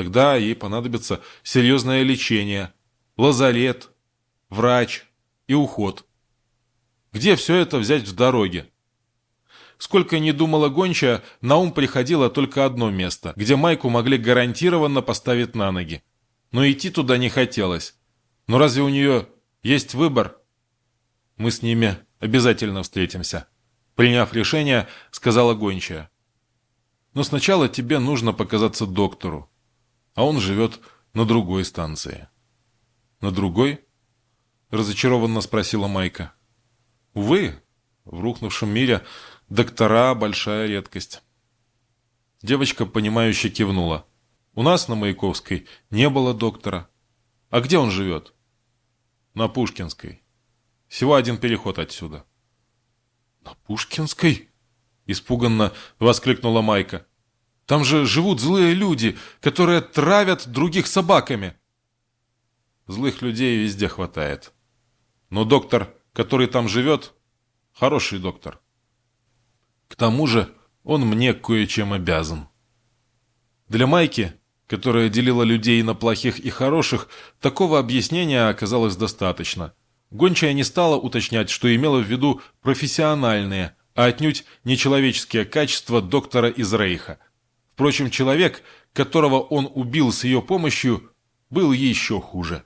Тогда ей понадобится серьезное лечение, лазарет, врач и уход. Где все это взять в дороге? Сколько ни думала гончая, на ум приходило только одно место, где Майку могли гарантированно поставить на ноги. Но идти туда не хотелось. Но разве у нее есть выбор? Мы с ними обязательно встретимся. Приняв решение, сказала гончая. Но сначала тебе нужно показаться доктору. А он живет на другой станции. На другой? Разочарованно спросила Майка. Увы, в рухнувшем мире доктора – большая редкость. Девочка, понимающе кивнула. У нас на Маяковской не было доктора. А где он живет? На Пушкинской. Всего один переход отсюда. На Пушкинской? Испуганно воскликнула Майка. Там же живут злые люди, которые травят других собаками. Злых людей везде хватает. Но доктор, который там живет, хороший доктор. К тому же он мне кое-чем обязан. Для Майки, которая делила людей на плохих и хороших, такого объяснения оказалось достаточно. Гончая не стала уточнять, что имела в виду профессиональные, а отнюдь нечеловеческие качества доктора из Рейха. Впрочем, человек, которого он убил с ее помощью, был еще хуже.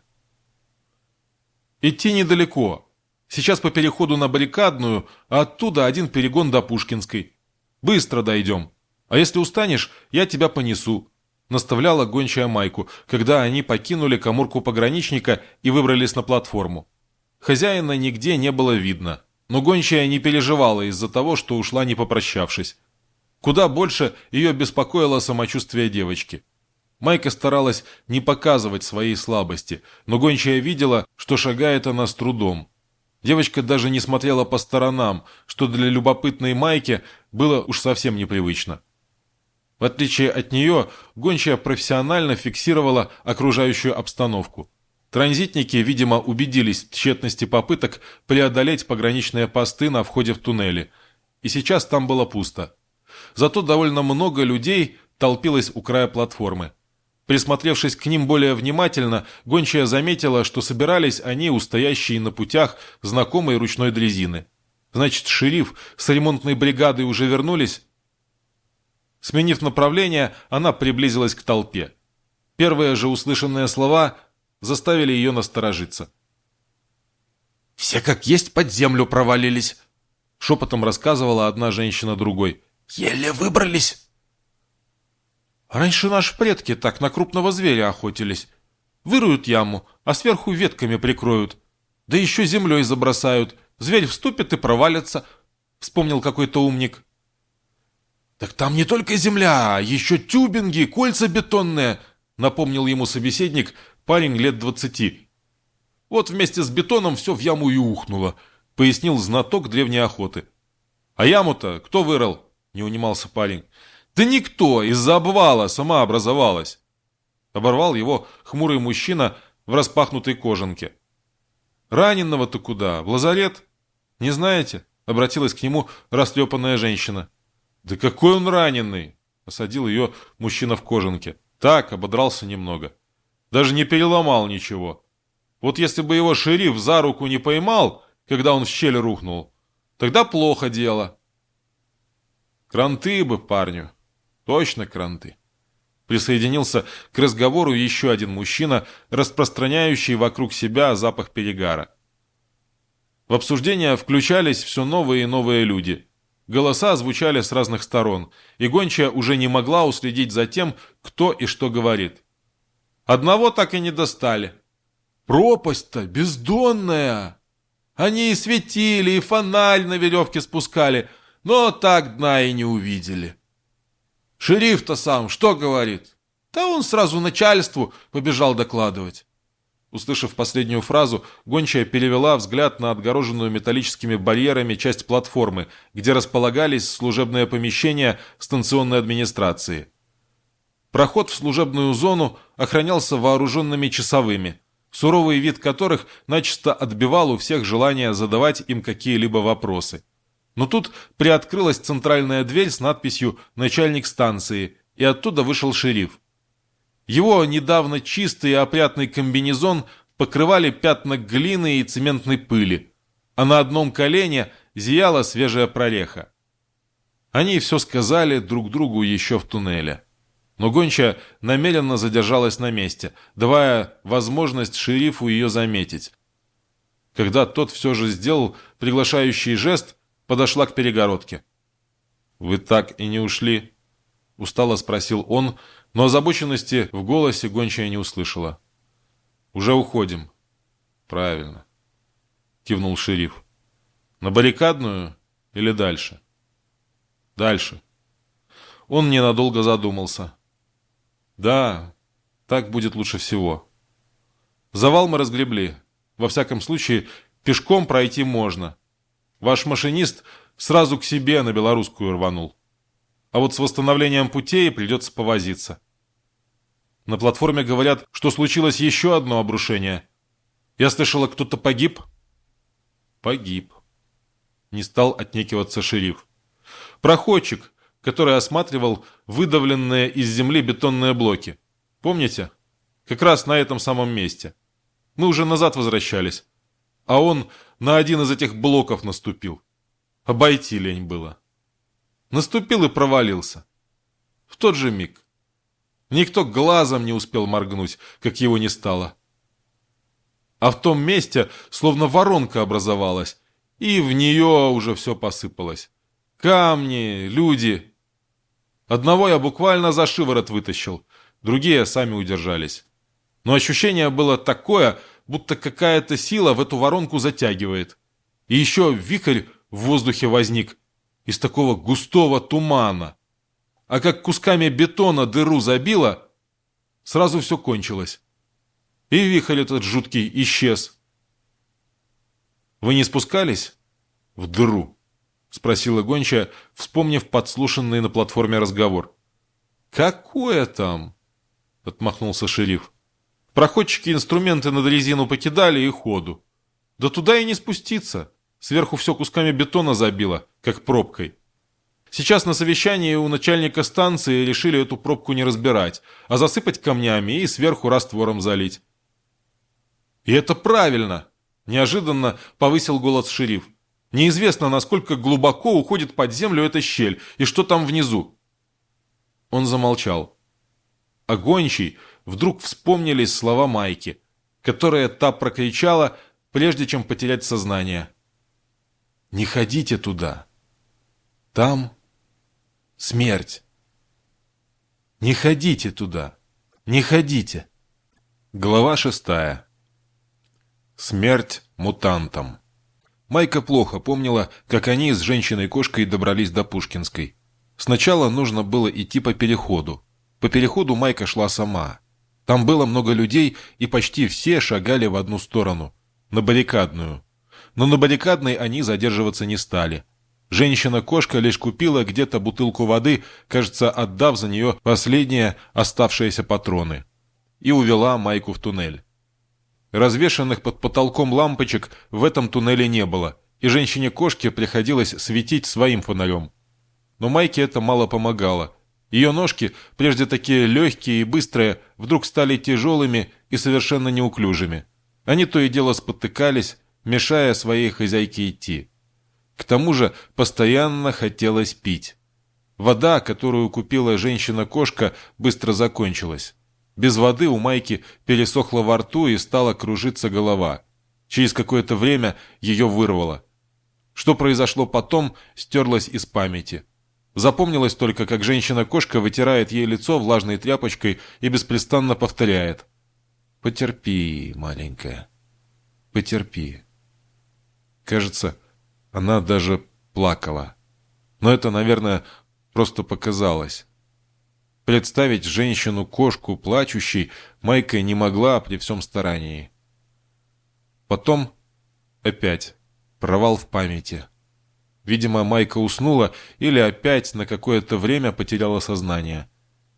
Идти недалеко. Сейчас по переходу на баррикадную, а оттуда один перегон до Пушкинской. Быстро дойдем. А если устанешь, я тебя понесу. Наставляла гончая Майку, когда они покинули коморку пограничника и выбрались на платформу. Хозяина нигде не было видно, но гончая не переживала из-за того, что ушла не попрощавшись. Куда больше ее беспокоило самочувствие девочки. Майка старалась не показывать своей слабости, но гончая видела, что шагает она с трудом. Девочка даже не смотрела по сторонам, что для любопытной Майки было уж совсем непривычно. В отличие от нее, гончая профессионально фиксировала окружающую обстановку. Транзитники, видимо, убедились в тщетности попыток преодолеть пограничные посты на входе в туннели, и сейчас там было пусто. Зато довольно много людей толпилось у края платформы. Присмотревшись к ним более внимательно, гончая заметила, что собирались они у стоящей на путях знакомой ручной дрезины. Значит, шериф с ремонтной бригадой уже вернулись? Сменив направление, она приблизилась к толпе. Первые же услышанные слова заставили ее насторожиться. «Все как есть под землю провалились», — шепотом рассказывала одна женщина другой. «Еле выбрались». «Раньше наши предки так на крупного зверя охотились. Выруют яму, а сверху ветками прикроют. Да еще землей забросают. Зверь вступит и провалится», — вспомнил какой-то умник. «Так там не только земля, а еще тюбинги, кольца бетонные», — напомнил ему собеседник, парень лет двадцати. «Вот вместе с бетоном все в яму и ухнуло», — пояснил знаток древней охоты. «А яму-то кто вырыл?» — не унимался парень. «Да никто, из-за обвала сама образовалась!» Оборвал его хмурый мужчина в распахнутой кожанке. «Раненого-то куда? В лазарет?» «Не знаете?» — обратилась к нему растрепанная женщина. «Да какой он раненый!» — осадил ее мужчина в кожанке. «Так, ободрался немного. Даже не переломал ничего. Вот если бы его шериф за руку не поймал, когда он в щель рухнул, тогда плохо дело. Кранты бы парню. Точно кранты. Присоединился к разговору еще один мужчина, распространяющий вокруг себя запах перегара. В обсуждение включались все новые и новые люди. Голоса звучали с разных сторон, и гончая уже не могла уследить за тем, кто и что говорит. Одного так и не достали. Пропасть-то бездонная. Они и светили, и фонарь на веревке спускали, но так дна и не увидели. Шериф-то сам что говорит? Да он сразу начальству побежал докладывать. Услышав последнюю фразу, гончая перевела взгляд на отгороженную металлическими барьерами часть платформы, где располагались служебные помещения станционной администрации. Проход в служебную зону охранялся вооруженными часовыми, суровый вид которых начисто отбивал у всех желание задавать им какие-либо вопросы. Но тут приоткрылась центральная дверь с надписью «Начальник станции», и оттуда вышел шериф. Его недавно чистый и опрятный комбинезон покрывали пятна глины и цементной пыли, а на одном колене зияла свежая прореха. Они все сказали друг другу еще в туннеле. Но гонча намеренно задержалась на месте, давая возможность шерифу ее заметить. Когда тот все же сделал приглашающий жест, подошла к перегородке. «Вы так и не ушли?» — устало спросил он, но озабоченности в голосе гончая не услышала. «Уже уходим». «Правильно», — кивнул шериф. «На баррикадную или дальше?» «Дальше». Он ненадолго задумался. «Да, так будет лучше всего. Завал мы разгребли. Во всяком случае, пешком пройти можно. Ваш машинист сразу к себе на белорусскую рванул. А вот с восстановлением путей придется повозиться. На платформе говорят, что случилось еще одно обрушение. Я слышала, кто-то погиб? Погиб. Не стал отнекиваться шериф. Проходчик, который осматривал выдавленные из земли бетонные блоки. Помните? Как раз на этом самом месте. Мы уже назад возвращались. А он на один из этих блоков наступил. Обойти лень было. Наступил и провалился. В тот же миг. Никто глазом не успел моргнуть, как его не стало. А в том месте словно воронка образовалась, и в нее уже все посыпалось. Камни, люди. Одного я буквально за шиворот вытащил, другие сами удержались. Но ощущение было такое, будто какая-то сила в эту воронку затягивает. И еще вихрь в воздухе возник из такого густого тумана а как кусками бетона дыру забило, сразу все кончилось. И вихрь этот жуткий исчез. «Вы не спускались?» «В дыру», — спросила гончая, вспомнив подслушанный на платформе разговор. «Какое там?» — отмахнулся шериф. «Проходчики инструменты над резину покидали и ходу. Да туда и не спуститься. Сверху все кусками бетона забило, как пробкой». Сейчас на совещании у начальника станции решили эту пробку не разбирать, а засыпать камнями и сверху раствором залить. «И это правильно!» – неожиданно повысил голос шериф. «Неизвестно, насколько глубоко уходит под землю эта щель и что там внизу». Он замолчал. А гончий вдруг вспомнились слова Майки, которые та прокричала, прежде чем потерять сознание. «Не ходите туда. Там смерть. Не ходите туда. Не ходите. Глава шестая. Смерть мутантам. Майка плохо помнила, как они с женщиной-кошкой добрались до Пушкинской. Сначала нужно было идти по переходу. По переходу Майка шла сама. Там было много людей, и почти все шагали в одну сторону, на баррикадную. Но на баррикадной они задерживаться не стали – Женщина-кошка лишь купила где-то бутылку воды, кажется, отдав за нее последние оставшиеся патроны. И увела Майку в туннель. Развешанных под потолком лампочек в этом туннеле не было, и женщине-кошке приходилось светить своим фонарем. Но Майке это мало помогало. Ее ножки, прежде такие легкие и быстрые, вдруг стали тяжелыми и совершенно неуклюжими. Они то и дело спотыкались, мешая своей хозяйке идти. К тому же постоянно хотелось пить. Вода, которую купила женщина-кошка, быстро закончилась. Без воды у Майки пересохло во рту и стала кружиться голова. Через какое-то время ее вырвало. Что произошло потом, стерлось из памяти. Запомнилось только, как женщина-кошка вытирает ей лицо влажной тряпочкой и беспрестанно повторяет. «Потерпи, маленькая, потерпи». Кажется, она даже плакала. Но это, наверное, просто показалось. Представить женщину-кошку плачущей Майка не могла при всем старании. Потом опять провал в памяти. Видимо, Майка уснула или опять на какое-то время потеряла сознание.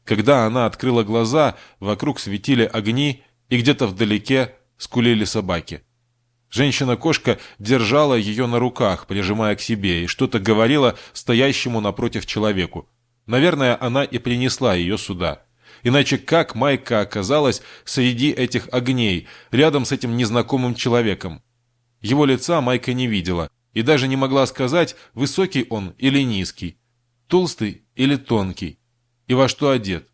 Когда она открыла глаза, вокруг светили огни, и где-то вдалеке скулили собаки. Женщина-кошка держала ее на руках, прижимая к себе, и что-то говорила стоящему напротив человеку. Наверное, она и принесла ее сюда. Иначе как Майка оказалась среди этих огней, рядом с этим незнакомым человеком? Его лица Майка не видела и даже не могла сказать, высокий он или низкий, толстый или тонкий, и во что одет.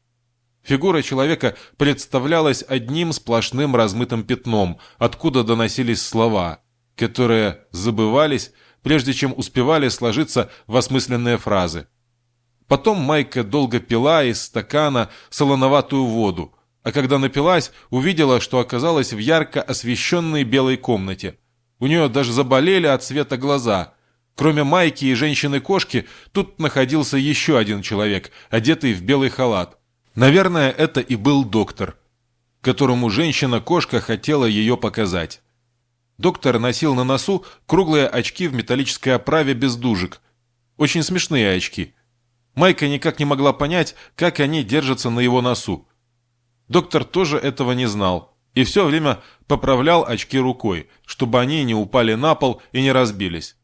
Фигура человека представлялась одним сплошным размытым пятном, откуда доносились слова, которые забывались, прежде чем успевали сложиться в осмысленные фразы. Потом Майка долго пила из стакана солоноватую воду, а когда напилась, увидела, что оказалась в ярко освещенной белой комнате. У нее даже заболели от света глаза. Кроме Майки и женщины-кошки, тут находился еще один человек, одетый в белый халат. Наверное, это и был доктор, которому женщина-кошка хотела ее показать. Доктор носил на носу круглые очки в металлической оправе без дужек. Очень смешные очки. Майка никак не могла понять, как они держатся на его носу. Доктор тоже этого не знал и все время поправлял очки рукой, чтобы они не упали на пол и не разбились.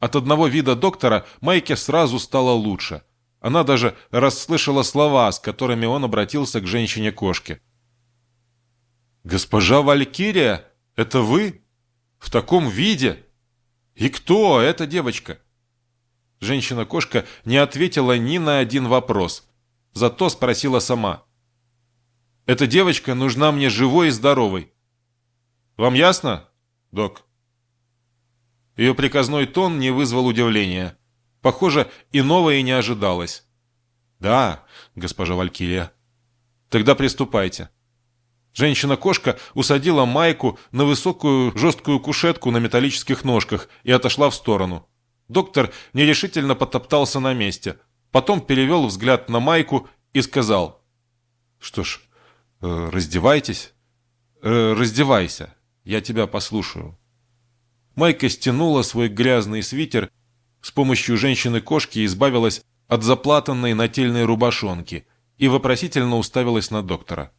От одного вида доктора Майке сразу стало лучше – она даже расслышала слова, с которыми он обратился к женщине-кошке. «Госпожа Валькирия, это вы? В таком виде? И кто эта девочка?» Женщина-кошка не ответила ни на один вопрос, зато спросила сама. «Эта девочка нужна мне живой и здоровой. Вам ясно, док?» Ее приказной тон не вызвал удивления. Похоже, иного и не ожидалось. «Да, госпожа Валькирия». «Тогда приступайте». Женщина-кошка усадила Майку на высокую жесткую кушетку на металлических ножках и отошла в сторону. Доктор нерешительно потоптался на месте, потом перевел взгляд на Майку и сказал. «Что ж, раздевайтесь. Э, раздевайся, я тебя послушаю». Майка стянула свой грязный свитер с помощью женщины-кошки избавилась от заплатанной нательной рубашонки и вопросительно уставилась на доктора.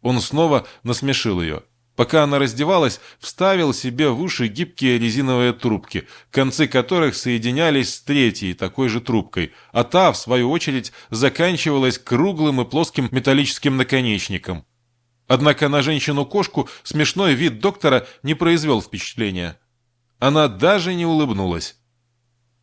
Он снова насмешил ее. Пока она раздевалась, вставил себе в уши гибкие резиновые трубки, концы которых соединялись с третьей такой же трубкой, а та, в свою очередь, заканчивалась круглым и плоским металлическим наконечником. Однако на женщину-кошку смешной вид доктора не произвел впечатления. Она даже не улыбнулась.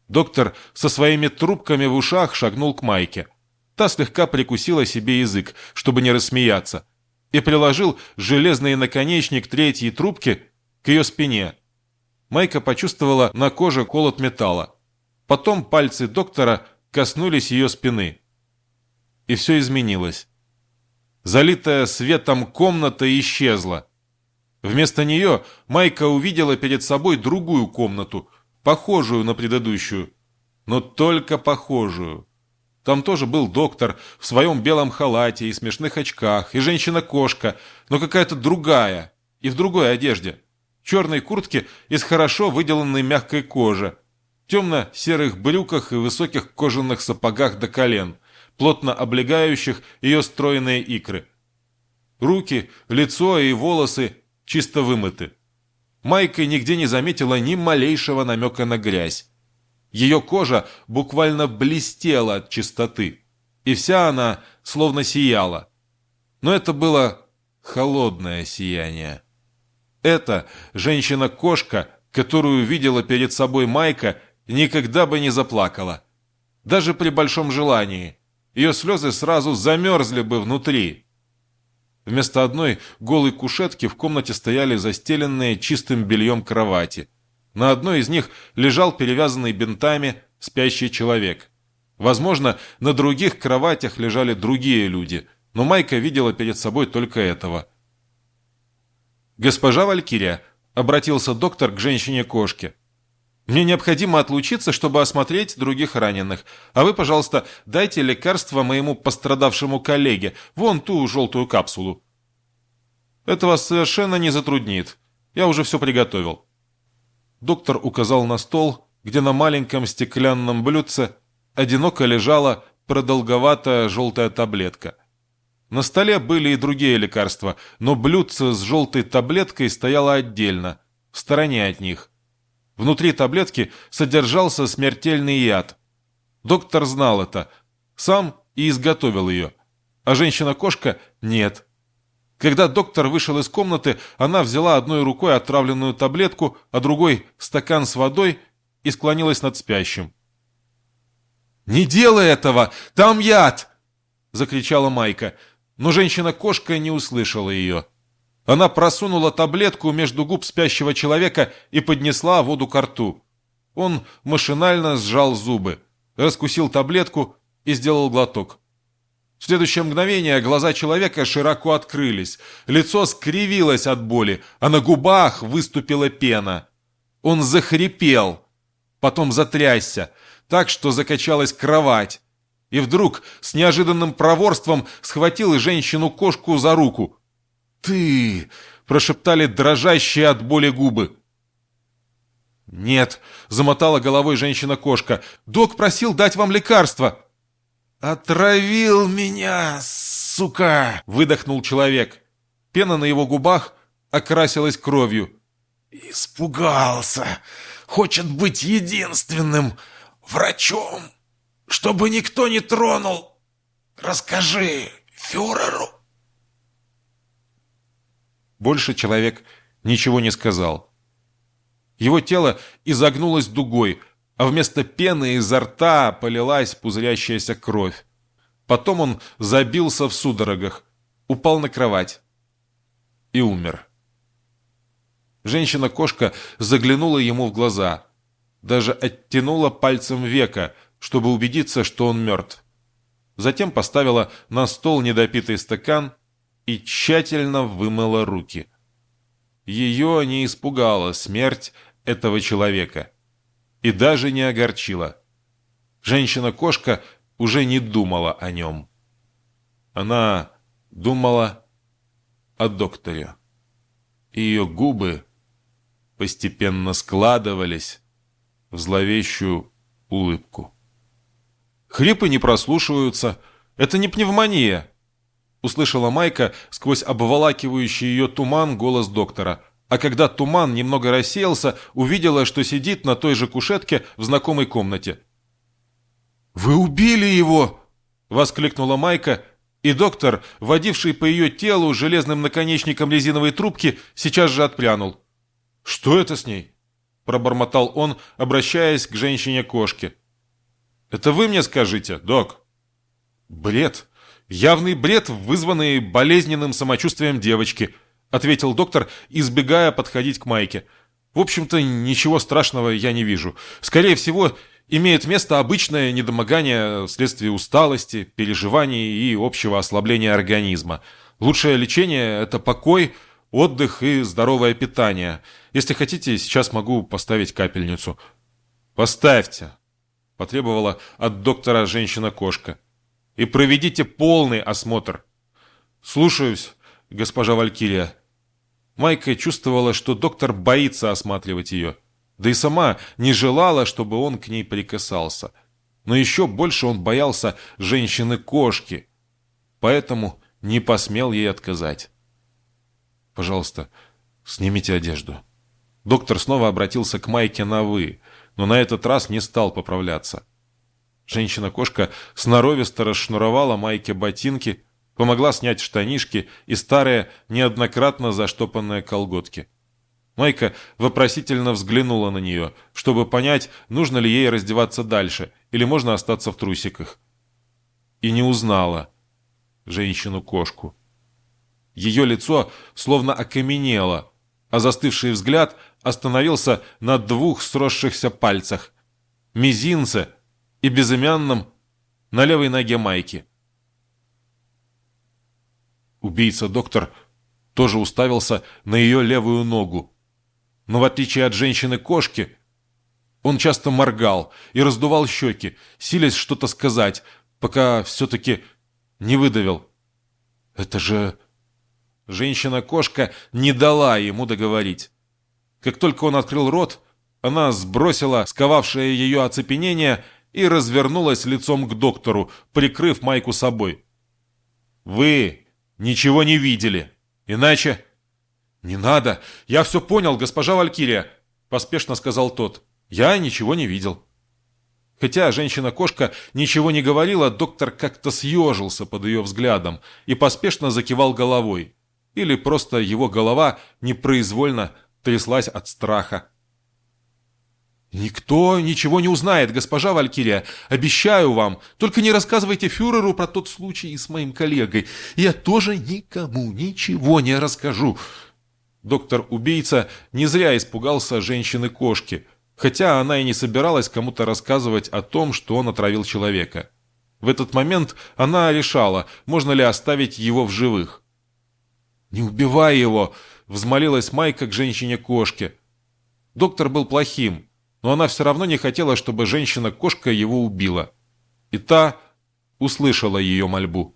Доктор со своими трубками в ушах шагнул к Майке. Та слегка прикусила себе язык, чтобы не рассмеяться, и приложил железный наконечник третьей трубки к ее спине. Майка почувствовала на коже колот металла. Потом пальцы доктора коснулись ее спины. И все изменилось. Залитая светом комната исчезла. Вместо нее Майка увидела перед собой другую комнату – похожую на предыдущую, но только похожую. Там тоже был доктор в своем белом халате и смешных очках, и женщина-кошка, но какая-то другая, и в другой одежде. Черной куртке из хорошо выделанной мягкой кожи, темно-серых брюках и высоких кожаных сапогах до колен, плотно облегающих ее стройные икры. Руки, лицо и волосы чисто вымыты. Майка нигде не заметила ни малейшего намека на грязь. Ее кожа буквально блестела от чистоты, и вся она словно сияла. Но это было холодное сияние. Эта женщина-кошка, которую видела перед собой Майка, никогда бы не заплакала. Даже при большом желании. Ее слезы сразу замерзли бы внутри. Вместо одной голой кушетки в комнате стояли застеленные чистым бельем кровати. На одной из них лежал перевязанный бинтами спящий человек. Возможно, на других кроватях лежали другие люди, но Майка видела перед собой только этого. «Госпожа Валькирия», — обратился доктор к женщине-кошке, мне необходимо отлучиться, чтобы осмотреть других раненых. А вы, пожалуйста, дайте лекарство моему пострадавшему коллеге, вон ту желтую капсулу. Это вас совершенно не затруднит. Я уже все приготовил. Доктор указал на стол, где на маленьком стеклянном блюдце одиноко лежала продолговатая желтая таблетка. На столе были и другие лекарства, но блюдце с желтой таблеткой стояло отдельно, в стороне от них. Внутри таблетки содержался смертельный яд. Доктор знал это, сам и изготовил ее. а женщина-кошка – нет. Когда доктор вышел из комнаты, она взяла одной рукой отравленную таблетку, а другой – стакан с водой и склонилась над спящим. «Не делай этого! Там яд!» – закричала Майка, но женщина-кошка не услышала ее. Она просунула таблетку между губ спящего человека и поднесла воду к рту. Он машинально сжал зубы, раскусил таблетку и сделал глоток. В следующее мгновение глаза человека широко открылись, лицо скривилось от боли, а на губах выступила пена. Он захрипел, потом затрясся, так что закачалась кровать, и вдруг с неожиданным проворством схватил женщину-кошку за руку. «Ты!» – прошептали дрожащие от боли губы. «Нет», – замотала головой женщина-кошка, – «док просил дать вам лекарство». «Отравил меня, сука!» – выдохнул человек. Пена на его губах окрасилась кровью. «Испугался. Хочет быть единственным врачом, чтобы никто не тронул. Расскажи фюреру». Больше человек ничего не сказал. Его тело изогнулось дугой, а вместо пены изо рта полилась пузырящаяся кровь. Потом он забился в судорогах, упал на кровать и умер. Женщина-кошка заглянула ему в глаза, даже оттянула пальцем века, чтобы убедиться, что он мертв. Затем поставила на стол недопитый стакан и тщательно вымыла руки. Ее не испугала смерть этого человека и даже не огорчила. Женщина-кошка уже не думала о нем. Она думала о докторе. И ее губы постепенно складывались в зловещую улыбку. Хрипы не прослушиваются. Это не пневмония. Услышала Майка сквозь обволакивающий ее туман голос доктора. А когда туман немного рассеялся, увидела, что сидит на той же кушетке в знакомой комнате. «Вы убили его!» – воскликнула Майка, и доктор, водивший по ее телу железным наконечником резиновой трубки, сейчас же отпрянул. «Что это с ней?» – пробормотал он, обращаясь к женщине-кошке. «Это вы мне скажите, док?» «Бред!» «Явный бред, вызванный болезненным самочувствием девочки», ответил доктор, избегая подходить к Майке. «В общем-то, ничего страшного я не вижу. Скорее всего, имеет место обычное недомогание вследствие усталости, переживаний и общего ослабления организма. Лучшее лечение – это покой, отдых и здоровое питание. Если хотите, сейчас могу поставить капельницу». «Поставьте», – потребовала от доктора женщина-кошка и проведите полный осмотр. Слушаюсь, госпожа Валькирия. Майка чувствовала, что доктор боится осматривать ее. Да и сама не желала, чтобы он к ней прикасался. Но еще больше он боялся женщины-кошки. Поэтому не посмел ей отказать. «Пожалуйста, снимите одежду». Доктор снова обратился к Майке на «вы», но на этот раз не стал поправляться. Женщина-кошка сноровисто расшнуровала майке ботинки, помогла снять штанишки и старые, неоднократно заштопанные колготки. Майка вопросительно взглянула на нее, чтобы понять, нужно ли ей раздеваться дальше или можно остаться в трусиках. И не узнала женщину-кошку. Ее лицо словно окаменело, а застывший взгляд остановился на двух сросшихся пальцах. Мизинце и безымянном на левой ноге майки. Убийца-доктор тоже уставился на ее левую ногу. Но в отличие от женщины-кошки, он часто моргал и раздувал щеки, силясь что-то сказать, пока все-таки не выдавил. «Это же...» Женщина-кошка не дала ему договорить. Как только он открыл рот, она сбросила сковавшее ее оцепенение и развернулась лицом к доктору, прикрыв майку собой. «Вы ничего не видели, иначе...» «Не надо, я все понял, госпожа Валькирия», — поспешно сказал тот. «Я ничего не видел». Хотя женщина-кошка ничего не говорила, доктор как-то съежился под ее взглядом и поспешно закивал головой. Или просто его голова непроизвольно тряслась от страха. «Никто ничего не узнает, госпожа Валькирия. Обещаю вам. Только не рассказывайте фюреру про тот случай с моим коллегой. Я тоже никому ничего не расскажу». Доктор-убийца не зря испугался женщины-кошки, хотя она и не собиралась кому-то рассказывать о том, что он отравил человека. В этот момент она решала, можно ли оставить его в живых. «Не убивай его!» — взмолилась Майка к женщине-кошке. Доктор был плохим, но она все равно не хотела, чтобы женщина-кошка его убила. И та услышала ее мольбу.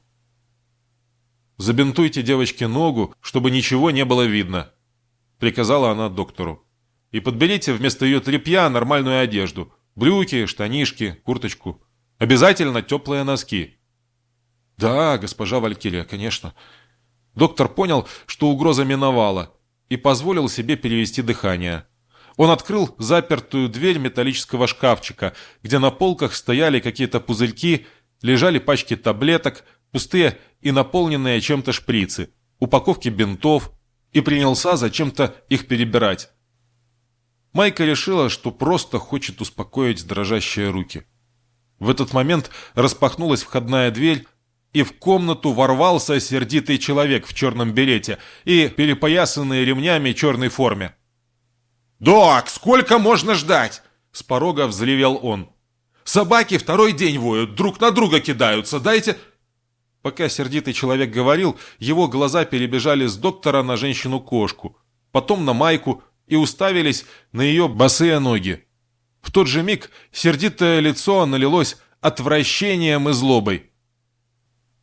«Забинтуйте девочке ногу, чтобы ничего не было видно», — приказала она доктору. «И подберите вместо ее тряпья нормальную одежду. Брюки, штанишки, курточку. Обязательно теплые носки». «Да, госпожа Валькирия, конечно». Доктор понял, что угроза миновала, и позволил себе перевести дыхание. Он открыл запертую дверь металлического шкафчика, где на полках стояли какие-то пузырьки, лежали пачки таблеток, пустые и наполненные чем-то шприцы, упаковки бинтов, и принялся зачем-то их перебирать. Майка решила, что просто хочет успокоить дрожащие руки. В этот момент распахнулась входная дверь, и в комнату ворвался сердитый человек в черном берете и перепоясанной ремнями черной форме. «Док, сколько можно ждать?» С порога взревел он. «Собаки второй день воют, друг на друга кидаются, дайте...» Пока сердитый человек говорил, его глаза перебежали с доктора на женщину-кошку, потом на майку и уставились на ее босые ноги. В тот же миг сердитое лицо налилось отвращением и злобой.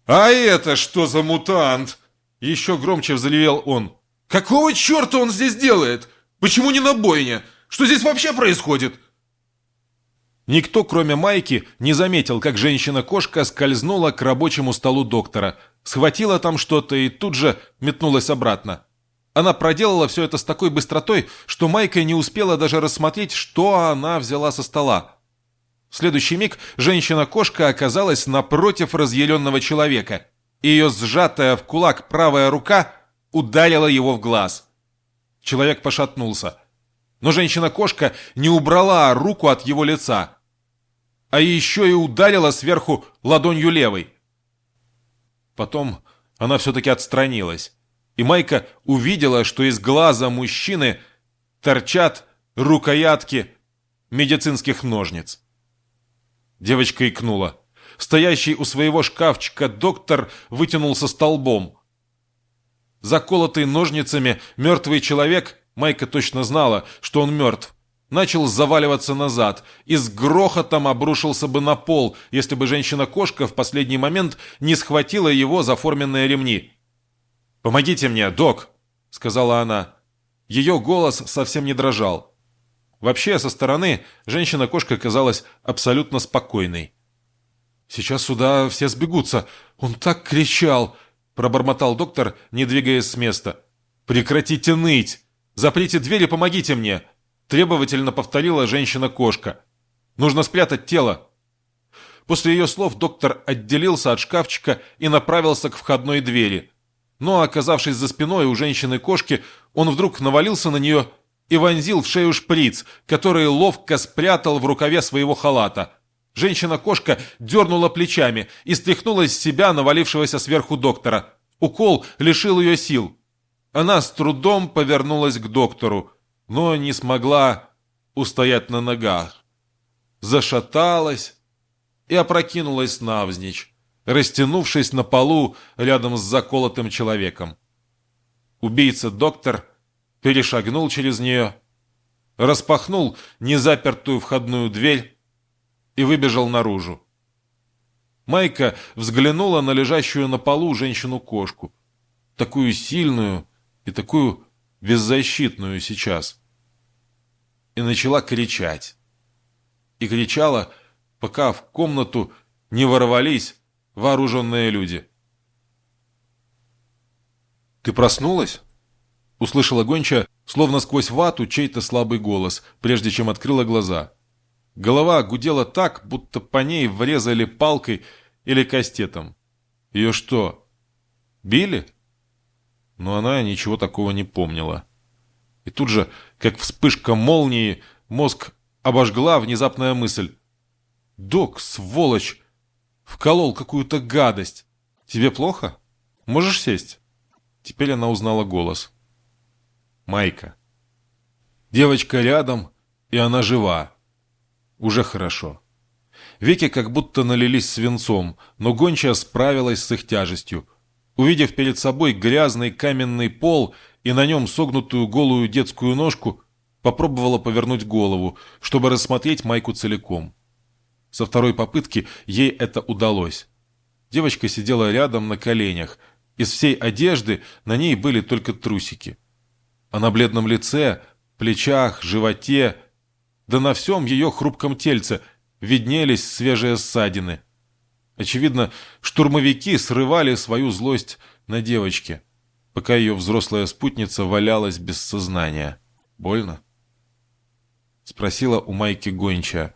«А это что за мутант?» Еще громче взревел он. «Какого черта он здесь делает? Почему не на бойне? Что здесь вообще происходит?» Никто, кроме Майки, не заметил, как женщина-кошка скользнула к рабочему столу доктора, схватила там что-то и тут же метнулась обратно. Она проделала все это с такой быстротой, что Майка не успела даже рассмотреть, что она взяла со стола. В следующий миг женщина-кошка оказалась напротив разъяренного человека. Ее сжатая в кулак правая рука ударила его в глаз – Человек пошатнулся. Но женщина-кошка не убрала руку от его лица, а еще и ударила сверху ладонью левой. Потом она все-таки отстранилась, и Майка увидела, что из глаза мужчины торчат рукоятки медицинских ножниц. Девочка икнула. Стоящий у своего шкафчика доктор вытянулся столбом – Заколотый ножницами мертвый человек, Майка точно знала, что он мертв, начал заваливаться назад и с грохотом обрушился бы на пол, если бы женщина-кошка в последний момент не схватила его за форменные ремни. «Помогите мне, док!» — сказала она. Ее голос совсем не дрожал. Вообще, со стороны женщина-кошка казалась абсолютно спокойной. «Сейчас сюда все сбегутся. Он так кричал!» Пробормотал доктор, не двигаясь с места. «Прекратите ныть! Заприте дверь и помогите мне!» Требовательно повторила женщина-кошка. «Нужно спрятать тело!» После ее слов доктор отделился от шкафчика и направился к входной двери. Но, оказавшись за спиной у женщины-кошки, он вдруг навалился на нее и вонзил в шею шприц, который ловко спрятал в рукаве своего халата – Женщина-кошка дернула плечами и стряхнула из себя навалившегося сверху доктора. Укол лишил ее сил. Она с трудом повернулась к доктору, но не смогла устоять на ногах. Зашаталась и опрокинулась навзничь, растянувшись на полу рядом с заколотым человеком. Убийца-доктор перешагнул через нее, распахнул незапертую входную дверь и выбежал наружу. Майка взглянула на лежащую на полу женщину-кошку. Такую сильную и такую беззащитную сейчас. И начала кричать. И кричала, пока в комнату не ворвались вооруженные люди. «Ты проснулась?» Услышала гонча, словно сквозь вату, чей-то слабый голос, прежде чем открыла глаза. Голова гудела так, будто по ней врезали палкой или кастетом. Ее что, били? Но она ничего такого не помнила. И тут же, как вспышка молнии, мозг обожгла внезапная мысль. «Док, сволочь! Вколол какую-то гадость! Тебе плохо? Можешь сесть?» Теперь она узнала голос. Майка. Девочка рядом, и она жива. Уже хорошо. Веки как будто налились свинцом, но гончая справилась с их тяжестью. Увидев перед собой грязный каменный пол и на нем согнутую голую детскую ножку, попробовала повернуть голову, чтобы рассмотреть майку целиком. Со второй попытки ей это удалось. Девочка сидела рядом на коленях. Из всей одежды на ней были только трусики. А на бледном лице, плечах, животе, да на всем ее хрупком тельце виднелись свежие ссадины. Очевидно, штурмовики срывали свою злость на девочке, пока ее взрослая спутница валялась без сознания. Больно? Спросила у Майки гончая,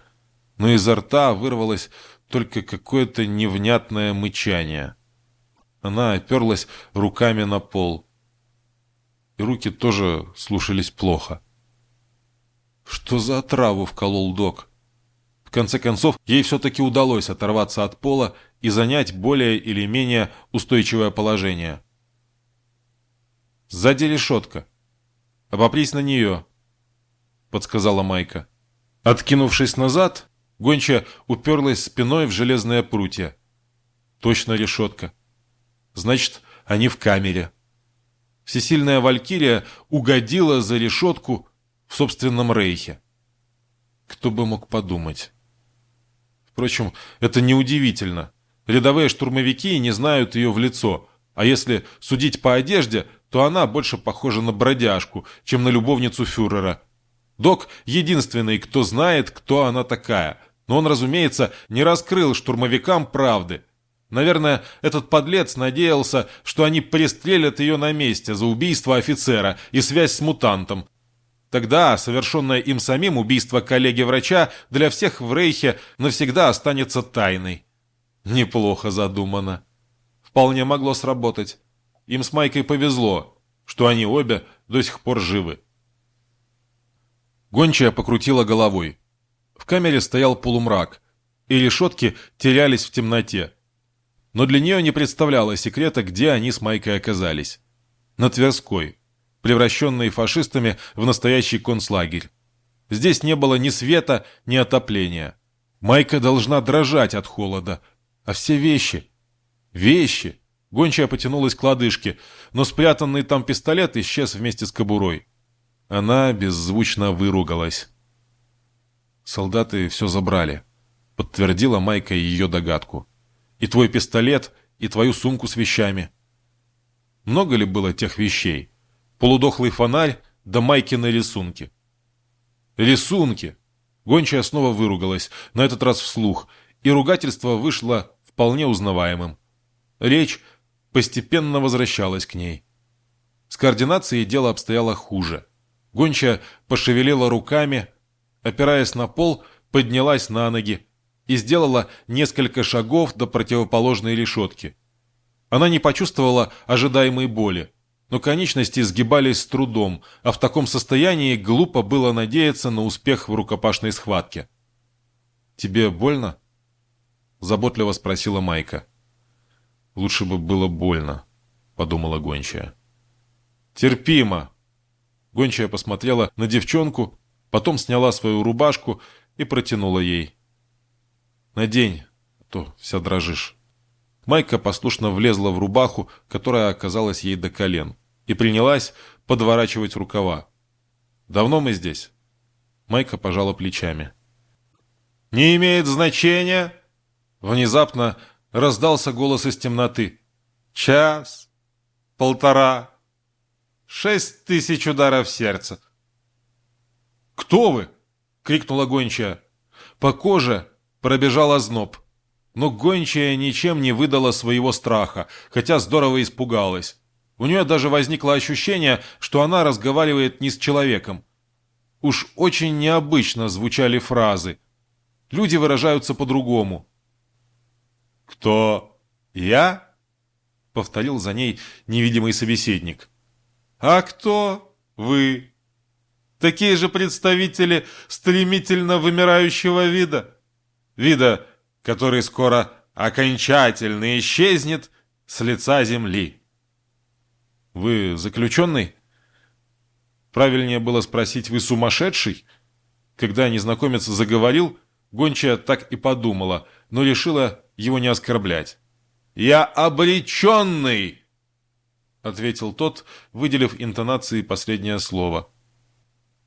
но изо рта вырвалось только какое-то невнятное мычание. Она оперлась руками на пол. И руки тоже слушались плохо. Что за отраву вколол док? конце концов, ей все-таки удалось оторваться от пола и занять более или менее устойчивое положение. «Сзади решетка. Обопрись на нее», — подсказала Майка. Откинувшись назад, гонча уперлась спиной в железное прутья. Точно решетка. Значит, они в камере. Всесильная Валькирия угодила за решетку в собственном рейхе. Кто бы мог подумать. Впрочем, это неудивительно. Рядовые штурмовики не знают ее в лицо, а если судить по одежде, то она больше похожа на бродяжку, чем на любовницу фюрера. Док единственный, кто знает, кто она такая, но он, разумеется, не раскрыл штурмовикам правды. Наверное, этот подлец надеялся, что они пристрелят ее на месте за убийство офицера и связь с мутантом, Тогда совершенное им самим убийство коллеги-врача для всех в Рейхе навсегда останется тайной. Неплохо задумано. Вполне могло сработать. Им с Майкой повезло, что они обе до сих пор живы. Гончая покрутила головой. В камере стоял полумрак, и решетки терялись в темноте. Но для нее не представляло секрета, где они с Майкой оказались. На Тверской превращенные фашистами в настоящий концлагерь. Здесь не было ни света, ни отопления. Майка должна дрожать от холода. А все вещи... Вещи! Гончая потянулась к лодыжке, но спрятанный там пистолет исчез вместе с кобурой. Она беззвучно выругалась. «Солдаты все забрали», — подтвердила Майка ее догадку. «И твой пистолет, и твою сумку с вещами». Много ли было тех вещей? Полудохлый фонарь да Майкины рисунки. Рисунки! Гончая снова выругалась, на этот раз вслух, и ругательство вышло вполне узнаваемым. Речь постепенно возвращалась к ней. С координацией дело обстояло хуже. Гончая пошевелила руками, опираясь на пол, поднялась на ноги и сделала несколько шагов до противоположной решетки. Она не почувствовала ожидаемой боли но конечности сгибались с трудом, а в таком состоянии глупо было надеяться на успех в рукопашной схватке. «Тебе больно?» – заботливо спросила Майка. «Лучше бы было больно», – подумала гончая. «Терпимо!» Гончая посмотрела на девчонку, потом сняла свою рубашку и протянула ей. «Надень, а то вся дрожишь». Майка послушно влезла в рубаху, которая оказалась ей до колен и принялась подворачивать рукава. «Давно мы здесь?» Майка пожала плечами. «Не имеет значения!» Внезапно раздался голос из темноты. «Час, полтора, шесть тысяч ударов сердца». «Кто вы?» — крикнула гончая. По коже пробежал озноб. Но гончая ничем не выдала своего страха, хотя здорово испугалась. У нее даже возникло ощущение, что она разговаривает не с человеком. Уж очень необычно звучали фразы. Люди выражаются по-другому. «Кто? Я?» — повторил за ней невидимый собеседник. «А кто вы? Такие же представители стремительно вымирающего вида. Вида, который скоро окончательно исчезнет с лица земли». «Вы заключенный?» Правильнее было спросить «Вы сумасшедший?» Когда незнакомец заговорил, гончая так и подумала, но решила его не оскорблять. «Я обреченный!» — ответил тот, выделив интонацией последнее слово.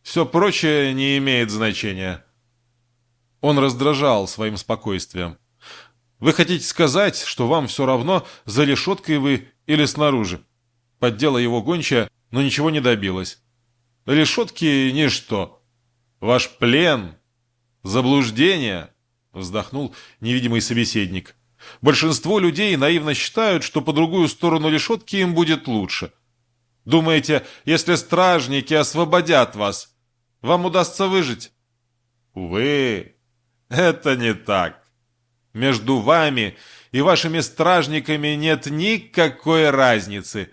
«Все прочее не имеет значения». Он раздражал своим спокойствием. «Вы хотите сказать, что вам все равно, за решеткой вы или снаружи?» Поддела его гончая, но ничего не добилась. «Решетки — ничто. Ваш плен — заблуждение!» Вздохнул невидимый собеседник. Большинство людей наивно считают, что по другую сторону решетки им будет лучше. Думаете, если стражники освободят вас, вам удастся выжить? Увы, это не так. Между вами и вашими стражниками нет никакой разницы.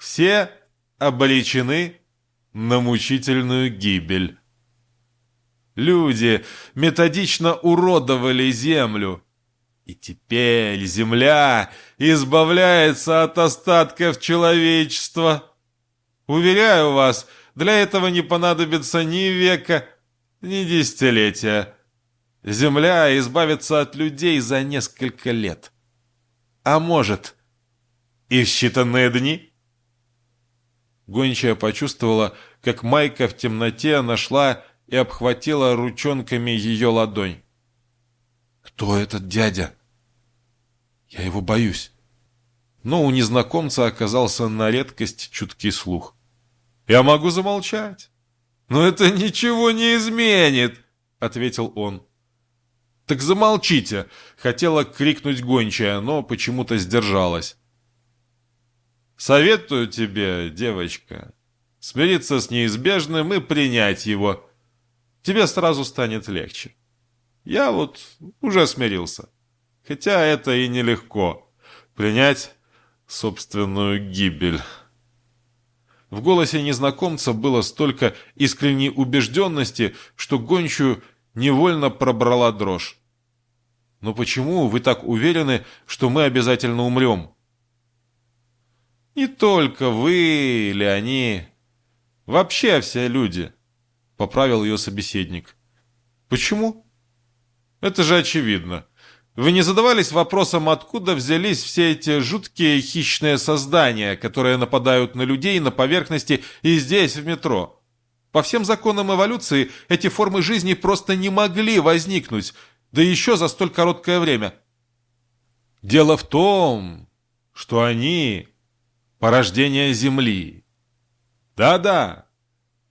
Все обречены на мучительную гибель. Люди методично уродовали землю. И теперь земля избавляется от остатков человечества. Уверяю вас, для этого не понадобится ни века, ни десятилетия. Земля избавится от людей за несколько лет. А может, и в считанные дни? Гончая почувствовала, как Майка в темноте нашла и обхватила ручонками ее ладонь. «Кто этот дядя?» «Я его боюсь». Но у незнакомца оказался на редкость чуткий слух. «Я могу замолчать, но это ничего не изменит», — ответил он. «Так замолчите!» — хотела крикнуть гончая, но почему-то сдержалась. «Советую тебе, девочка, смириться с неизбежным и принять его», тебе сразу станет легче. Я вот уже смирился. Хотя это и нелегко. Принять собственную гибель. В голосе незнакомца было столько искренней убежденности, что гончую невольно пробрала дрожь. «Но почему вы так уверены, что мы обязательно умрем?» «Не только вы или они. Вообще все люди поправил ее собеседник. Почему? Это же очевидно. Вы не задавались вопросом, откуда взялись все эти жуткие хищные создания, которые нападают на людей на поверхности и здесь, в метро? По всем законам эволюции эти формы жизни просто не могли возникнуть, да еще за столь короткое время. Дело в том, что они – порождение Земли. Да-да,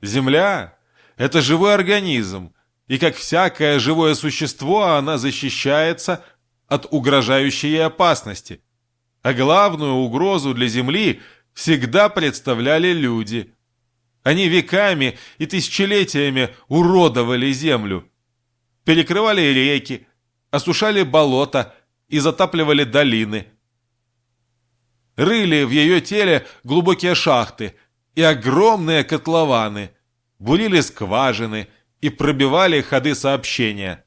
Земля это живой организм, и как всякое живое существо она защищается от угрожающей ей опасности. А главную угрозу для Земли всегда представляли люди. Они веками и тысячелетиями уродовали Землю. Перекрывали реки, осушали болота и затапливали долины. Рыли в ее теле глубокие шахты и огромные котлованы – бурили скважины и пробивали ходы сообщения.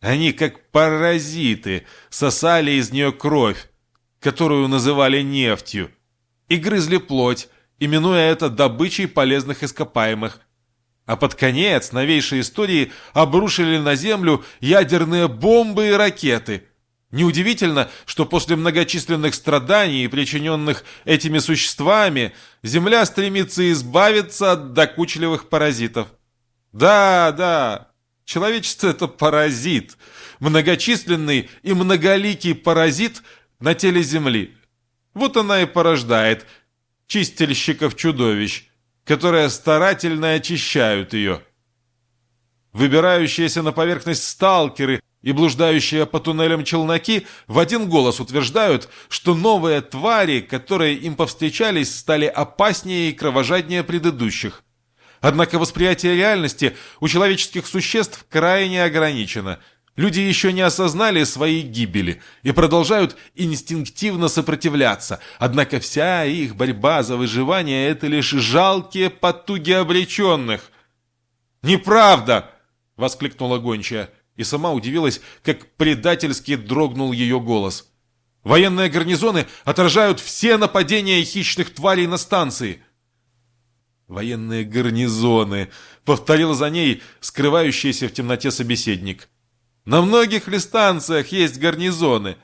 Они, как паразиты, сосали из нее кровь, которую называли нефтью, и грызли плоть, именуя это добычей полезных ископаемых. А под конец новейшей истории обрушили на Землю ядерные бомбы и ракеты – Неудивительно, что после многочисленных страданий, причиненных этими существами, Земля стремится избавиться от докучливых паразитов. Да, да, человечество – это паразит, многочисленный и многоликий паразит на теле Земли. Вот она и порождает чистильщиков-чудовищ, которые старательно очищают ее. Выбирающиеся на поверхность сталкеры и блуждающие по туннелям челноки в один голос утверждают, что новые твари, которые им повстречались, стали опаснее и кровожаднее предыдущих. Однако восприятие реальности у человеческих существ крайне ограничено. Люди еще не осознали своей гибели и продолжают инстинктивно сопротивляться, однако вся их борьба за выживание – это лишь жалкие потуги обреченных. «Неправда!» – воскликнула гончая, и сама удивилась, как предательски дрогнул ее голос. «Военные гарнизоны отражают все нападения хищных тварей на станции!» «Военные гарнизоны!» — повторил за ней скрывающийся в темноте собеседник. На многих ли станциях есть гарнизоны,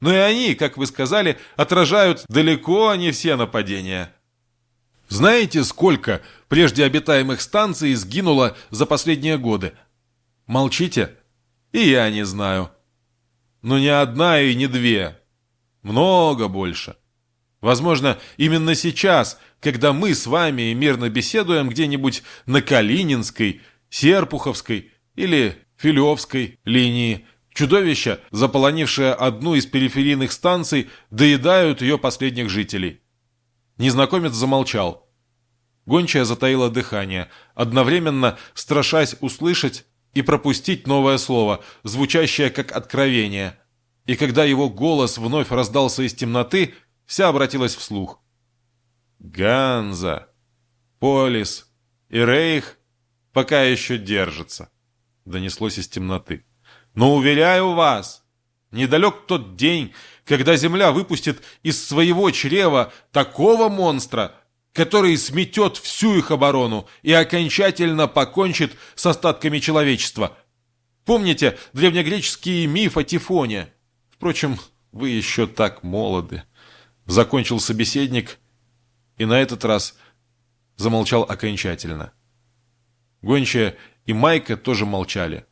но и они, как вы сказали, отражают далеко не все нападения. Знаете, сколько прежде обитаемых станций сгинуло за последние годы? Молчите? И я не знаю. Но не одна и не две. Много больше. Возможно, именно сейчас, когда мы с вами мирно беседуем где-нибудь на Калининской, Серпуховской или Филевской линии. Чудовища, заполонившие одну из периферийных станций, доедают ее последних жителей. Незнакомец замолчал. Гончая затаила дыхание, одновременно страшась услышать и пропустить новое слово, звучащее как откровение. И когда его голос вновь раздался из темноты, вся обратилась вслух. Ганза, Полис и Рейх пока еще держатся донеслось из темноты. «Но уверяю вас, недалек тот день, когда Земля выпустит из своего чрева такого монстра, который сметет всю их оборону и окончательно покончит с остатками человечества. Помните древнегреческий миф о Тифоне? Впрочем, вы еще так молоды. Закончил собеседник и на этот раз замолчал окончательно. Гончая и Майка тоже молчали.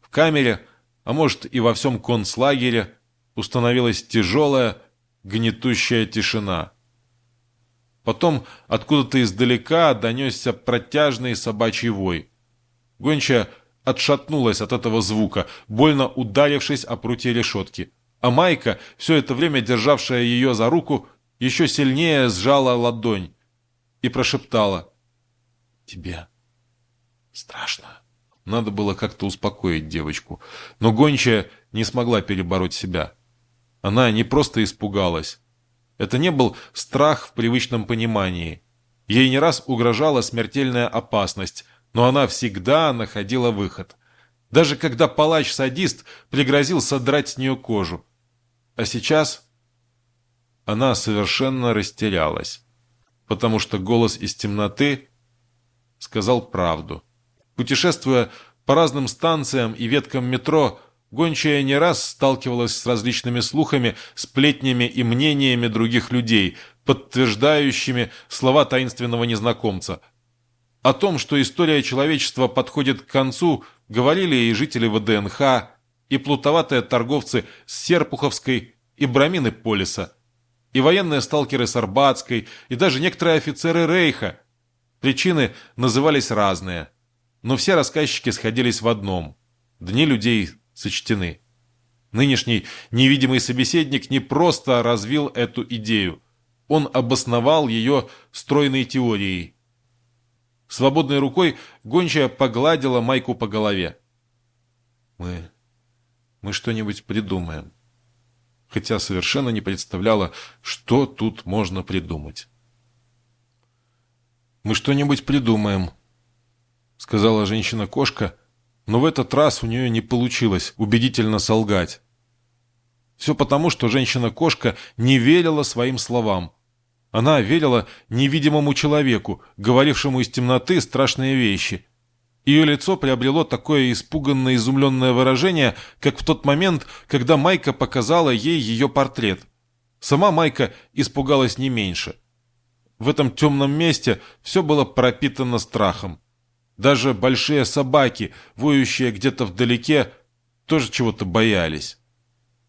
В камере, а может и во всем концлагере, установилась тяжелая, гнетущая тишина. Потом откуда-то издалека донесся протяжный собачий вой. Гончая отшатнулась от этого звука, больно ударившись о прутье решетки. А Майка, все это время державшая ее за руку, еще сильнее сжала ладонь и прошептала «Тебе Страшно. Надо было как-то успокоить девочку. Но гончая не смогла перебороть себя. Она не просто испугалась. Это не был страх в привычном понимании. Ей не раз угрожала смертельная опасность, но она всегда находила выход. Даже когда палач-садист пригрозил содрать с нее кожу. А сейчас она совершенно растерялась, потому что голос из темноты сказал правду. Путешествуя по разным станциям и веткам метро, Гончая не раз сталкивалась с различными слухами, сплетнями и мнениями других людей, подтверждающими слова таинственного незнакомца. О том, что история человечества подходит к концу, говорили и жители ВДНХ, и плутоватые торговцы с Серпуховской и Брамины Полиса, и военные сталкеры с Арбатской, и даже некоторые офицеры Рейха. Причины назывались разные – но все рассказчики сходились в одном – дни людей сочтены. Нынешний невидимый собеседник не просто развил эту идею, он обосновал ее стройной теорией. Свободной рукой гончая погладила Майку по голове. «Мы... мы что-нибудь придумаем». Хотя совершенно не представляла, что тут можно придумать. «Мы что-нибудь придумаем», — сказала женщина-кошка, но в этот раз у нее не получилось убедительно солгать. Все потому, что женщина-кошка не верила своим словам. Она верила невидимому человеку, говорившему из темноты страшные вещи. Ее лицо приобрело такое испуганно изумленное выражение, как в тот момент, когда Майка показала ей ее портрет. Сама Майка испугалась не меньше. В этом темном месте все было пропитано страхом. Даже большие собаки, воющие где-то вдалеке, тоже чего-то боялись.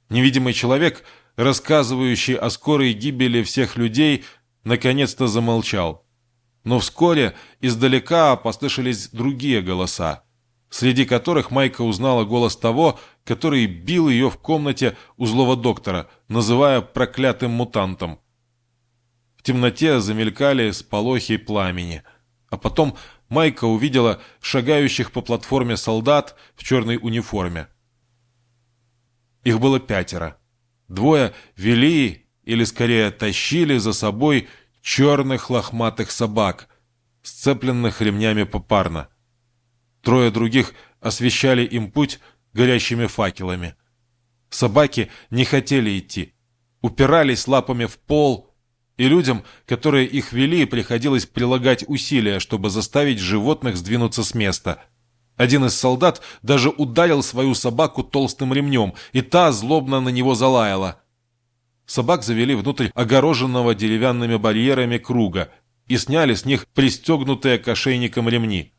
Невидимый человек, рассказывающий о скорой гибели всех людей, наконец-то замолчал. Но вскоре издалека послышались другие голоса, среди которых Майка узнала голос того, который бил ее в комнате у злого доктора, называя проклятым мутантом. В темноте замелькали сполохи пламени, а потом Майка увидела шагающих по платформе солдат в черной униформе. Их было пятеро. Двое вели, или скорее тащили за собой черных лохматых собак, сцепленных ремнями попарно. Трое других освещали им путь горящими факелами. Собаки не хотели идти, упирались лапами в пол, и людям, которые их вели, приходилось прилагать усилия, чтобы заставить животных сдвинуться с места. Один из солдат даже ударил свою собаку толстым ремнем, и та злобно на него залаяла. Собак завели внутрь огороженного деревянными барьерами круга и сняли с них пристегнутые к ошейникам ремни.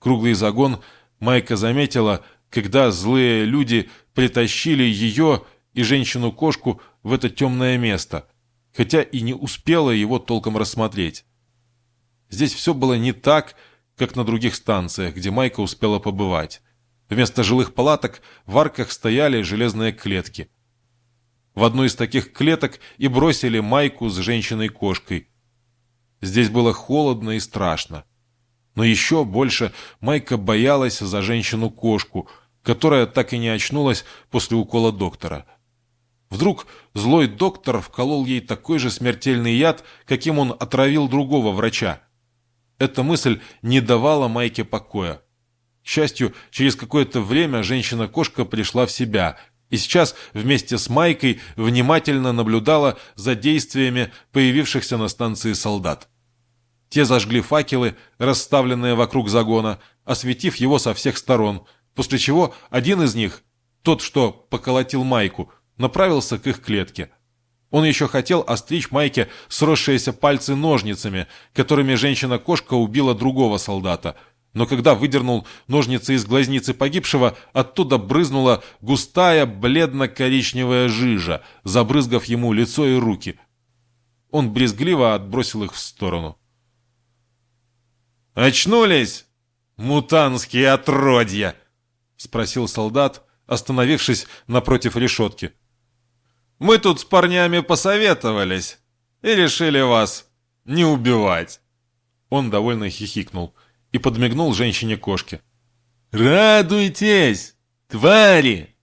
Круглый загон Майка заметила, когда злые люди притащили ее и женщину-кошку в это темное место, хотя и не успела его толком рассмотреть. Здесь все было не так, как на других станциях, где Майка успела побывать. Вместо жилых палаток в арках стояли железные клетки. В одну из таких клеток и бросили Майку с женщиной-кошкой. Здесь было холодно и страшно. Но еще больше Майка боялась за женщину-кошку, которая так и не очнулась после укола доктора. Вдруг злой доктор вколол ей такой же смертельный яд, каким он отравил другого врача. Эта мысль не давала Майке покоя. К счастью, через какое-то время женщина-кошка пришла в себя и сейчас вместе с Майкой внимательно наблюдала за действиями появившихся на станции солдат. Те зажгли факелы, расставленные вокруг загона, осветив его со всех сторон, после чего один из них, тот, что поколотил Майку, направился к их клетке. Он еще хотел остричь Майке сросшиеся пальцы ножницами, которыми женщина-кошка убила другого солдата. Но когда выдернул ножницы из глазницы погибшего, оттуда брызнула густая бледно-коричневая жижа, забрызгав ему лицо и руки. Он брезгливо отбросил их в сторону. «Очнулись, мутанские отродья!» — спросил солдат, остановившись напротив решетки. «Мы тут с парнями посоветовались и решили вас не убивать!» Он довольно хихикнул и подмигнул женщине-кошке. «Радуйтесь, твари!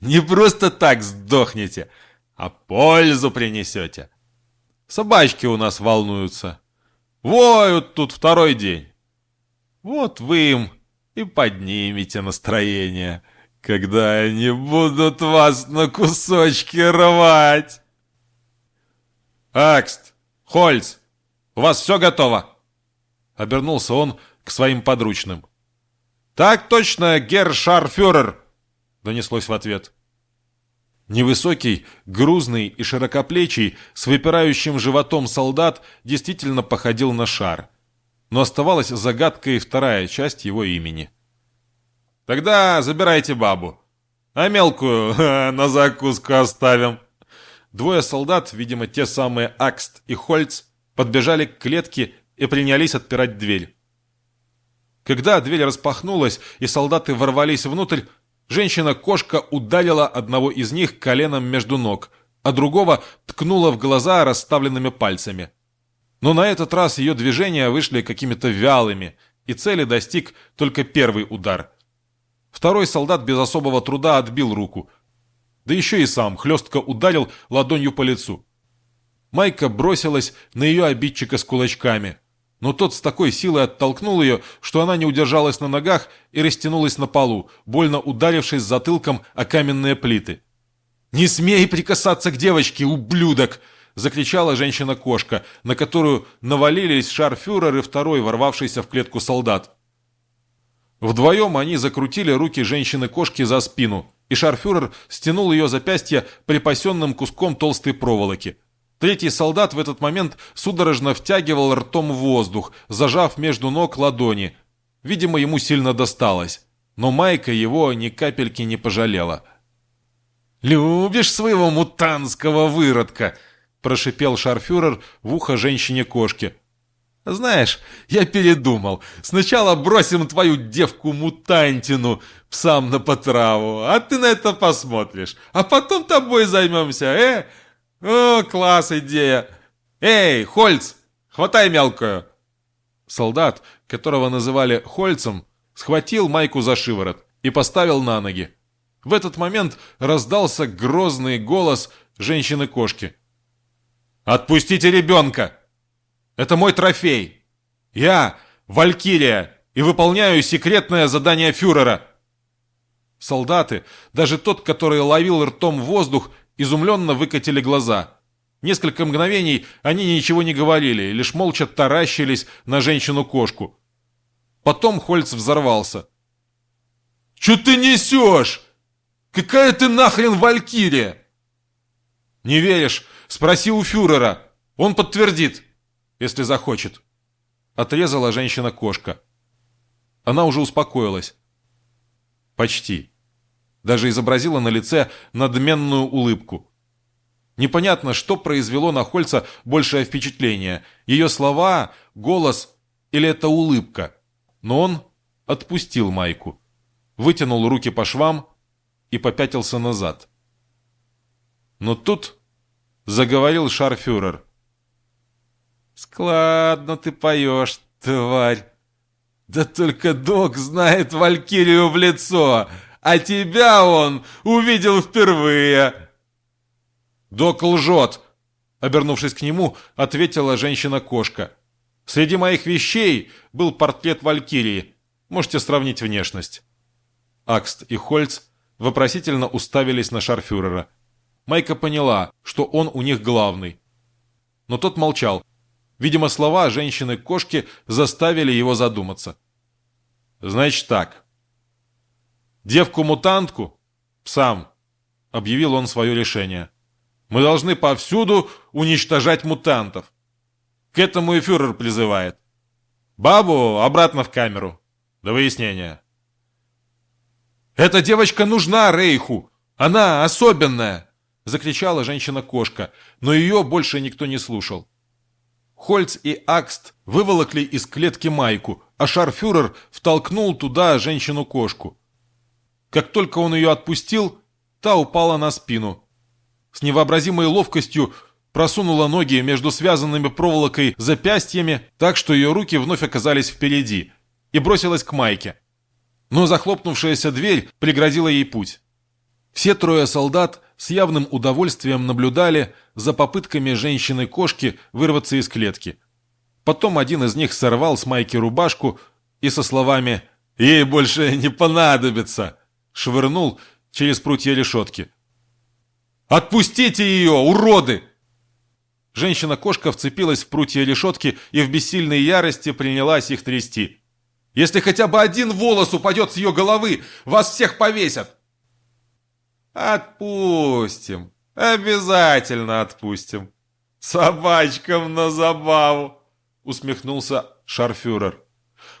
Не просто так сдохнете, а пользу принесете. Собачки у нас волнуются, Воют тут второй день. Вот вы им и поднимете настроение, когда они будут вас на кусочки рвать. Акст, Хольц, у вас все готово? Обернулся он к своим подручным. Так точно, герр донеслось в ответ. Невысокий, грузный и широкоплечий, с выпирающим животом солдат действительно походил на шар. Но оставалась загадкой вторая часть его имени. «Тогда забирайте бабу, а мелкую на закуску оставим». Двое солдат, видимо, те самые Акст и Хольц, подбежали к клетке и принялись отпирать дверь. Когда дверь распахнулась и солдаты ворвались внутрь, Женщина-кошка ударила одного из них коленом между ног, а другого ткнула в глаза расставленными пальцами. Но на этот раз ее движения вышли какими-то вялыми, и цели достиг только первый удар. Второй солдат без особого труда отбил руку, да еще и сам хлестко ударил ладонью по лицу. Майка бросилась на ее обидчика с кулачками – но тот с такой силой оттолкнул ее, что она не удержалась на ногах и растянулась на полу, больно ударившись затылком о каменные плиты. «Не смей прикасаться к девочке, ублюдок!» — закричала женщина-кошка, на которую навалились шарфюрер и второй, ворвавшийся в клетку солдат. Вдвоем они закрутили руки женщины-кошки за спину, и шарфюрер стянул ее запястье припасенным куском толстой проволоки — Третий солдат в этот момент судорожно втягивал ртом воздух, зажав между ног ладони. Видимо, ему сильно досталось. Но Майка его ни капельки не пожалела. «Любишь своего мутанского выродка?» – прошипел шарфюрер в ухо женщине-кошке. «Знаешь, я передумал. Сначала бросим твою девку-мутантину псам на потраву, а ты на это посмотришь. А потом тобой займемся, э?» «О, класс, идея! Эй, Хольц, хватай мелкую!» Солдат, которого называли Хольцем, схватил Майку за шиворот и поставил на ноги. В этот момент раздался грозный голос женщины-кошки. «Отпустите ребенка! Это мой трофей! Я Валькирия и выполняю секретное задание фюрера!» Солдаты, даже тот, который ловил ртом воздух, изумленно выкатили глаза. Несколько мгновений они ничего не говорили, лишь молча таращились на женщину-кошку. Потом Хольц взорвался. «Чё ты несешь? Какая ты нахрен Валькирия?» «Не веришь? Спроси у фюрера. Он подтвердит, если захочет». Отрезала женщина-кошка. Она уже успокоилась. Почти. Даже изобразила на лице надменную улыбку. Непонятно, что произвело на Хольца большее впечатление. Ее слова, голос или это улыбка. Но он отпустил майку, вытянул руки по швам и попятился назад. Но тут заговорил шарфюрер. «Складно ты поешь, тварь! Да только док знает Валькирию в лицо, а тебя он увидел впервые!» «Док лжет!» Обернувшись к нему, ответила женщина-кошка. «Среди моих вещей был портрет Валькирии. Можете сравнить внешность». Акст и Хольц вопросительно уставились на шарфюрера. Майка поняла, что он у них главный. Но тот молчал. Видимо, слова женщины-кошки заставили его задуматься. «Значит так. Девку-мутантку? Сам», — объявил он свое решение. «Мы должны повсюду уничтожать мутантов. К этому и фюрер призывает. Бабу обратно в камеру. До выяснения». «Эта девочка нужна Рейху! Она особенная!» — закричала женщина-кошка, но ее больше никто не слушал. Хольц и Акст выволокли из клетки майку, а шарфюрер втолкнул туда женщину-кошку. Как только он ее отпустил, та упала на спину. С невообразимой ловкостью просунула ноги между связанными проволокой запястьями, так что ее руки вновь оказались впереди, и бросилась к майке. Но захлопнувшаяся дверь преградила ей путь. Все трое солдат с явным удовольствием наблюдали за попытками женщины-кошки вырваться из клетки. Потом один из них сорвал с майки рубашку и со словами «Ей больше не понадобится!» швырнул через прутья решетки. «Отпустите ее, уроды!» Женщина-кошка вцепилась в прутья решетки и в бессильной ярости принялась их трясти. «Если хотя бы один волос упадет с ее головы, вас всех повесят!» «Отпустим! Обязательно отпустим! Собачкам на забаву!» усмехнулся шарфюрер.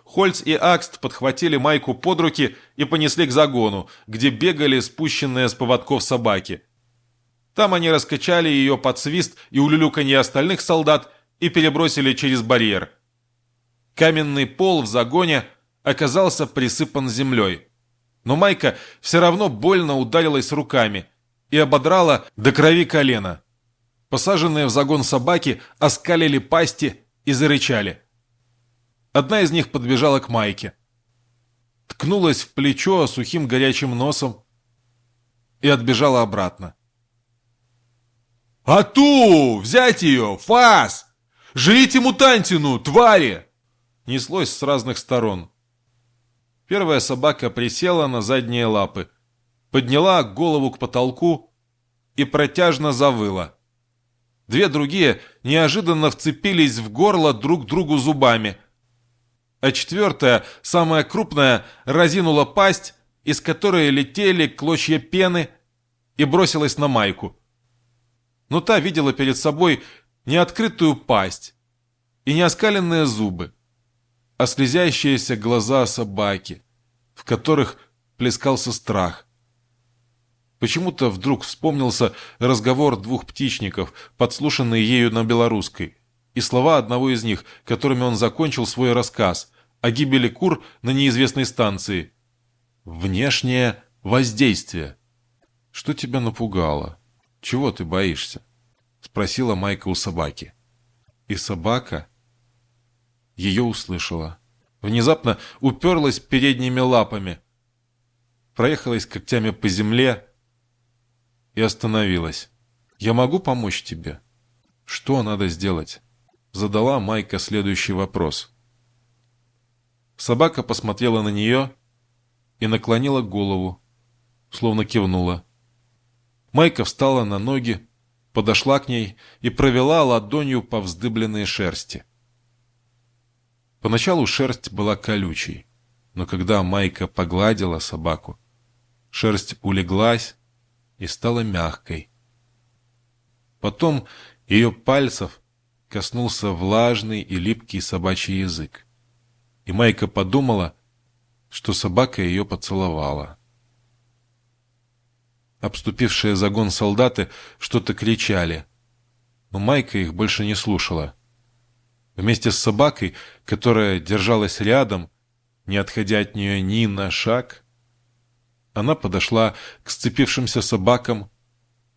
Хольц и Акст подхватили майку под руки и понесли к загону, где бегали спущенные с поводков собаки. Там они раскачали ее под свист и улюлюканье остальных солдат и перебросили через барьер. Каменный пол в загоне оказался присыпан землей но Майка все равно больно ударилась руками и ободрала до крови колено. Посаженные в загон собаки оскалили пасти и зарычали. Одна из них подбежала к Майке. Ткнулась в плечо сухим горячим носом и отбежала обратно. «Ату! Взять ее! Фас! Жрите мутантину, твари!» Неслось с разных сторон. Первая собака присела на задние лапы, подняла голову к потолку и протяжно завыла. Две другие неожиданно вцепились в горло друг другу зубами, а четвертая, самая крупная, разинула пасть, из которой летели клочья пены, и бросилась на майку. Но та видела перед собой не открытую пасть и не оскаленные зубы а слезящиеся глаза собаки, в которых плескался страх. Почему-то вдруг вспомнился разговор двух птичников, подслушанный ею на белорусской, и слова одного из них, которыми он закончил свой рассказ о гибели кур на неизвестной станции. «Внешнее воздействие». «Что тебя напугало? Чего ты боишься?» — спросила Майка у собаки. И собака ее услышала. Внезапно уперлась передними лапами. проехалась когтями по земле и остановилась. «Я могу помочь тебе?» «Что надо сделать?» Задала Майка следующий вопрос. Собака посмотрела на нее и наклонила голову, словно кивнула. Майка встала на ноги, подошла к ней и провела ладонью по вздыбленной шерсти. Поначалу шерсть была колючей, но когда Майка погладила собаку, шерсть улеглась и стала мягкой. Потом ее пальцев коснулся влажный и липкий собачий язык. И Майка подумала, что собака ее поцеловала. Обступившие загон солдаты что-то кричали, но Майка их больше не слушала. Вместе с собакой, которая держалась рядом, не отходя от нее ни на шаг, она подошла к сцепившимся собакам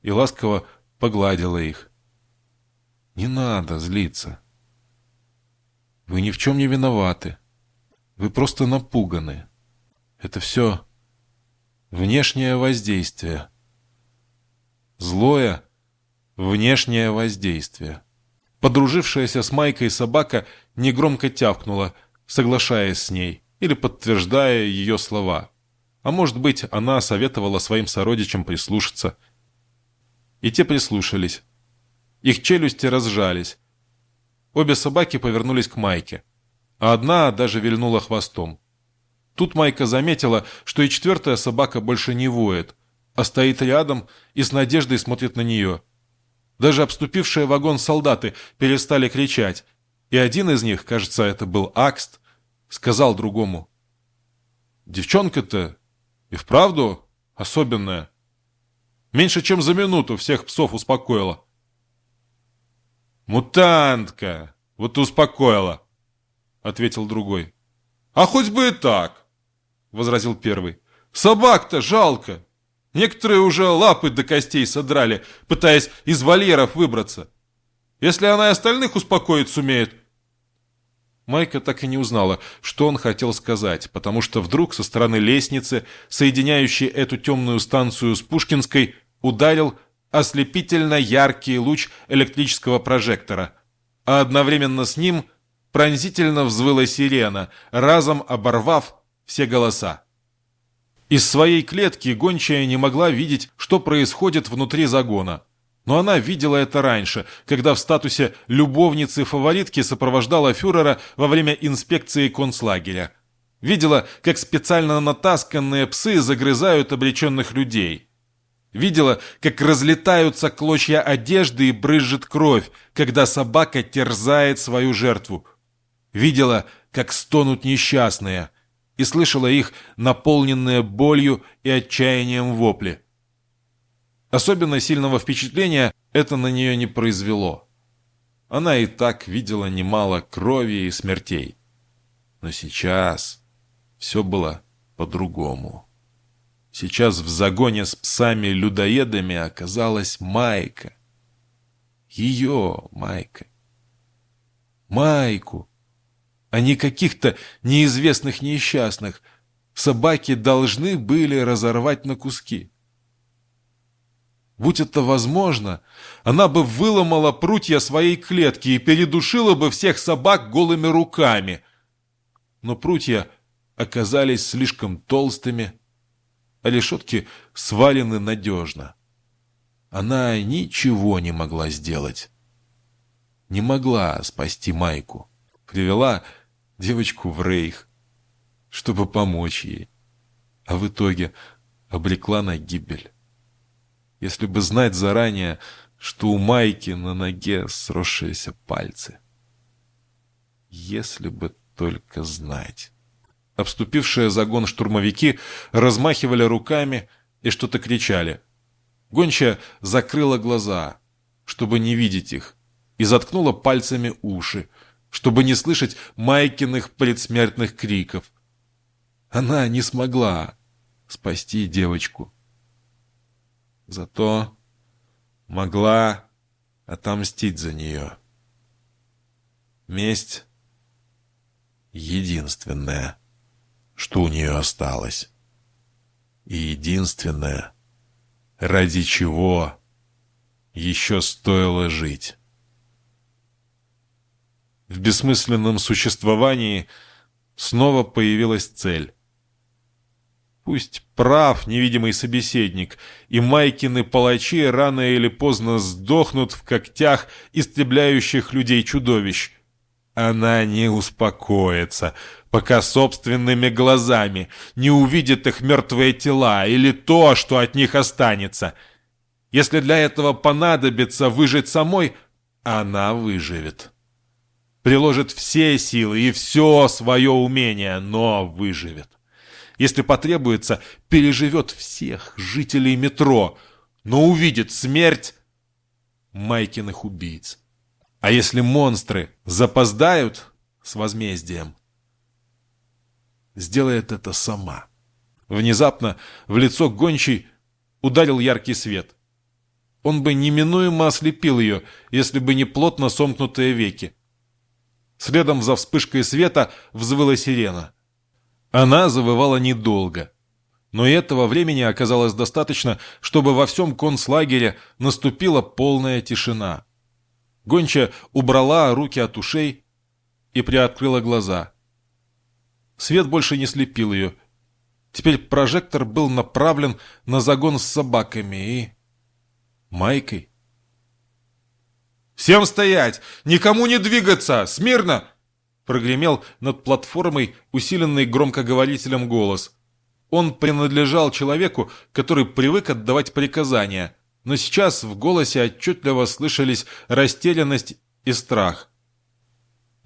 и ласково погладила их. «Не надо злиться. Вы ни в чем не виноваты. Вы просто напуганы. Это все внешнее воздействие. Злое внешнее воздействие». Подружившаяся с Майкой собака негромко тявкнула, соглашаясь с ней или подтверждая ее слова. А может быть, она советовала своим сородичам прислушаться. И те прислушались. Их челюсти разжались. Обе собаки повернулись к Майке, а одна даже вильнула хвостом. Тут Майка заметила, что и четвертая собака больше не воет, а стоит рядом и с надеждой смотрит на нее. Даже обступившие вагон солдаты перестали кричать, и один из них, кажется, это был Акст, сказал другому. «Девчонка-то и вправду особенная. Меньше чем за минуту всех псов успокоила». «Мутантка! Вот и успокоила!» — ответил другой. «А хоть бы и так!» — возразил первый. «Собак-то жалко! Некоторые уже лапы до костей содрали, пытаясь из вольеров выбраться. Если она и остальных успокоить сумеет... Майка так и не узнала, что он хотел сказать, потому что вдруг со стороны лестницы, соединяющей эту темную станцию с Пушкинской, ударил ослепительно яркий луч электрического прожектора, а одновременно с ним пронзительно взвыла сирена, разом оборвав все голоса. Из своей клетки гончая не могла видеть, что происходит внутри загона. Но она видела это раньше, когда в статусе любовницы-фаворитки сопровождала фюрера во время инспекции концлагеря. Видела, как специально натасканные псы загрызают обреченных людей. Видела, как разлетаются клочья одежды и брызжет кровь, когда собака терзает свою жертву. Видела, как стонут несчастные – и слышала их наполненные болью и отчаянием вопли. Особенно сильного впечатления это на нее не произвело. Она и так видела немало крови и смертей. Но сейчас все было по-другому. Сейчас в загоне с псами-людоедами оказалась Майка. Ее Майка. Майку, а не каких-то неизвестных несчастных. Собаки должны были разорвать на куски. Будь это возможно, она бы выломала прутья своей клетки и передушила бы всех собак голыми руками. Но прутья оказались слишком толстыми, а решетки свалены надежно. Она ничего не могла сделать. Не могла спасти Майку. Привела девочку в рейх, чтобы помочь ей, а в итоге обрекла на гибель. Если бы знать заранее, что у Майки на ноге сросшиеся пальцы. Если бы только знать. Обступившие загон штурмовики размахивали руками и что-то кричали. Гончая закрыла глаза, чтобы не видеть их, и заткнула пальцами уши, чтобы не слышать Майкиных предсмертных криков. Она не смогла спасти девочку. Зато могла отомстить за нее. Месть — единственное, что у нее осталось. и единственное, ради чего еще стоило жить. В бессмысленном существовании снова появилась цель. Пусть прав невидимый собеседник, и Майкины палачи рано или поздно сдохнут в когтях истребляющих людей чудовищ. Она не успокоится, пока собственными глазами не увидит их мертвые тела или то, что от них останется. Если для этого понадобится выжить самой, она выживет. Приложит все силы и все свое умение, но выживет если потребуется, переживет всех жителей метро, но увидит смерть Майкиных убийц. А если монстры запоздают с возмездием, сделает это сама. Внезапно в лицо гончей ударил яркий свет. Он бы неминуемо ослепил ее, если бы не плотно сомкнутые веки. Следом за вспышкой света взвыла сирена. Она завывала недолго. Но этого времени оказалось достаточно, чтобы во всем концлагере наступила полная тишина. Гонча убрала руки от ушей и приоткрыла глаза. Свет больше не слепил ее. Теперь прожектор был направлен на загон с собаками и... Майкой. «Всем стоять! Никому не двигаться! Смирно!» Прогремел над платформой усиленный громкоговорителем голос. Он принадлежал человеку, который привык отдавать приказания, но сейчас в голосе отчетливо слышались растерянность и страх.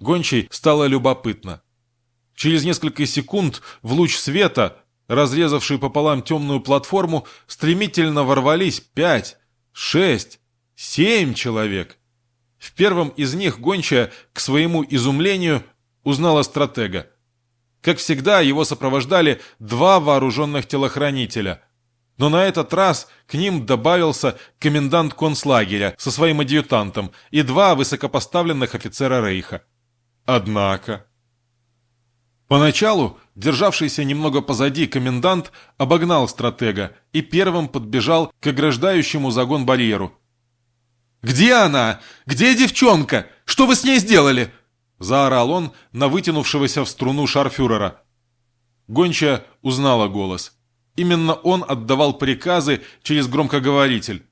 Гончей стало любопытно. Через несколько секунд в луч света, разрезавший пополам темную платформу, стремительно ворвались пять, шесть, семь человек. В первом из них гончая, к своему изумлению, узнала стратега. Как всегда, его сопровождали два вооруженных телохранителя. Но на этот раз к ним добавился комендант концлагеря со своим адъютантом и два высокопоставленных офицера Рейха. Однако... Поначалу державшийся немного позади комендант обогнал стратега и первым подбежал к ограждающему загон барьеру. «Где она? Где девчонка? Что вы с ней сделали?» Заорал он на вытянувшегося в струну шарфюрера. Гончая узнала голос. Именно он отдавал приказы через громкоговоритель.